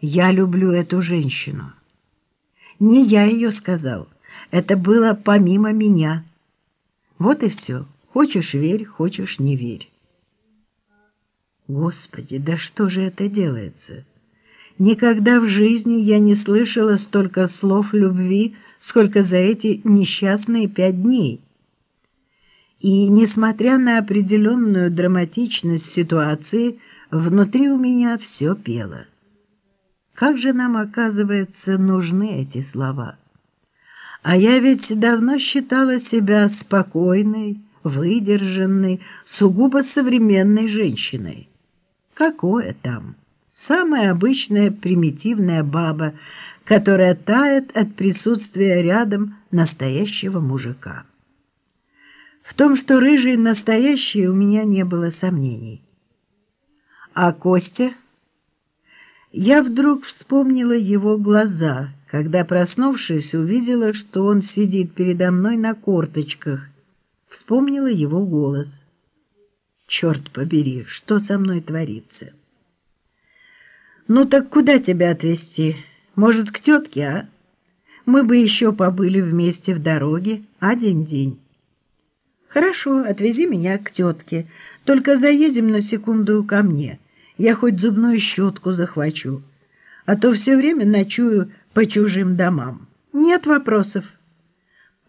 Я люблю эту женщину. Не я ее сказал. Это было помимо меня. Вот и все. Хочешь — верь, хочешь — не верь. Господи, да что же это делается? Никогда в жизни я не слышала столько слов любви, сколько за эти несчастные пять дней. И, несмотря на определенную драматичность ситуации, внутри у меня все пело. Как же нам, оказывается, нужны эти слова? А я ведь давно считала себя спокойной, выдержанной, сугубо современной женщиной. Какое там? Самая обычная примитивная баба, которая тает от присутствия рядом настоящего мужика. В том, что рыжий настоящий, у меня не было сомнений. А Костя... Я вдруг вспомнила его глаза, когда, проснувшись, увидела, что он сидит передо мной на корточках. Вспомнила его голос. «Черт побери, что со мной творится?» «Ну так куда тебя отвезти? Может, к тетке, а? Мы бы еще побыли вместе в дороге, а день-день». «Хорошо, отвези меня к тетке, только заедем на секунду ко мне». Я хоть зубную щетку захвачу, а то все время ночую по чужим домам. Нет вопросов.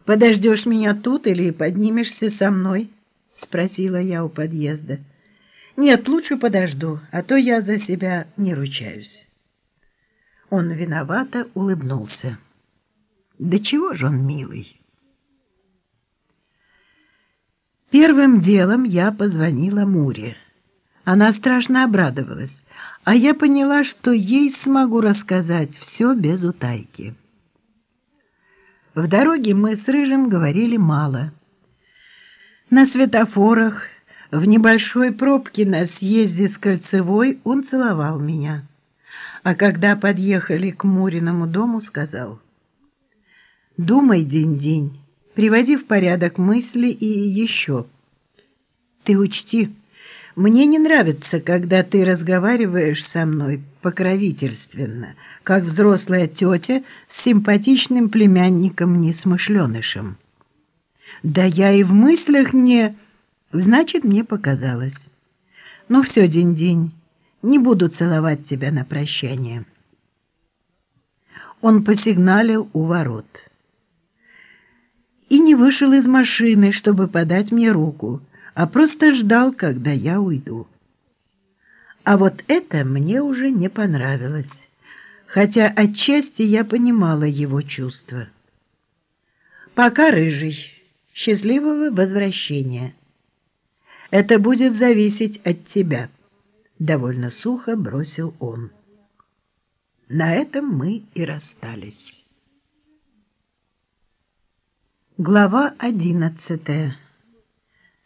Подождешь меня тут или поднимешься со мной? Спросила я у подъезда. Нет, лучше подожду, а то я за себя не ручаюсь. Он виновато улыбнулся. Да чего же он милый? Первым делом я позвонила Муре. Она страшно обрадовалась, а я поняла, что ей смогу рассказать все без утайки. В дороге мы с Рыжим говорили мало. На светофорах, в небольшой пробке на съезде с Кольцевой он целовал меня. А когда подъехали к Муриному дому, сказал «Думай день-день, приводи в порядок мысли и еще. Ты учти, мне не нравится, когда ты разговариваешь со мной покровительственно, как взрослая тетя с симпатичным племянником-несмышленышем. Да я и в мыслях не... Значит, мне показалось. Ну все, день-день, не буду целовать тебя на прощание. Он посигналил у ворот. И не вышел из машины, чтобы подать мне руку, а просто ждал, когда я уйду. А вот это мне уже не понравилось, хотя отчасти я понимала его чувства. «Пока, рыжий, счастливого возвращения. Это будет зависеть от тебя», — довольно сухо бросил он. На этом мы и расстались. Глава одиннадцатая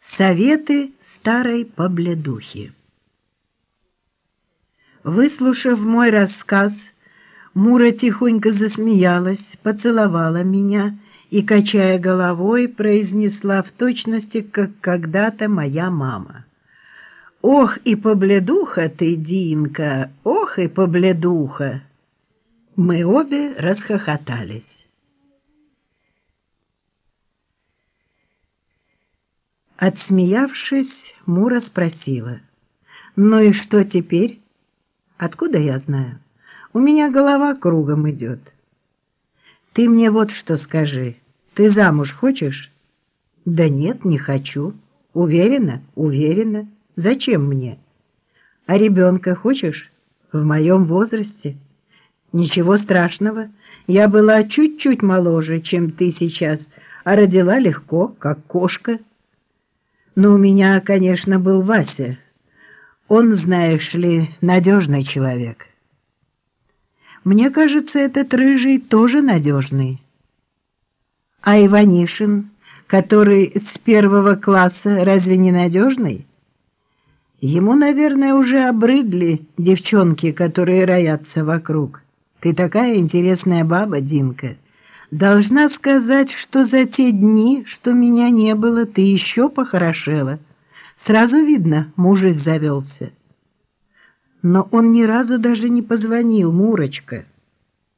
Советы старой побледухи Выслушав мой рассказ, Мура тихонько засмеялась, поцеловала меня и, качая головой, произнесла в точности, как когда-то моя мама. «Ох и побледуха ты, Динка! Ох и побледуха!» Мы обе расхохотались. Отсмеявшись, Мура спросила. «Ну и что теперь?» «Откуда я знаю? У меня голова кругом идет». «Ты мне вот что скажи. Ты замуж хочешь?» «Да нет, не хочу». «Уверена? Уверена. Зачем мне?» «А ребенка хочешь?» «В моем возрасте». «Ничего страшного. Я была чуть-чуть моложе, чем ты сейчас, а родила легко, как кошка». Но у меня, конечно, был Вася. Он, знаешь ли, надежный человек. Мне кажется, этот рыжий тоже надежный. А Иванишин, который с первого класса, разве не надежный? Ему, наверное, уже обрыдли девчонки, которые роятся вокруг. Ты такая интересная баба, Динка. Должна сказать, что за те дни, что меня не было, ты еще похорошела. Сразу видно, мужик завелся. Но он ни разу даже не позвонил, Мурочка.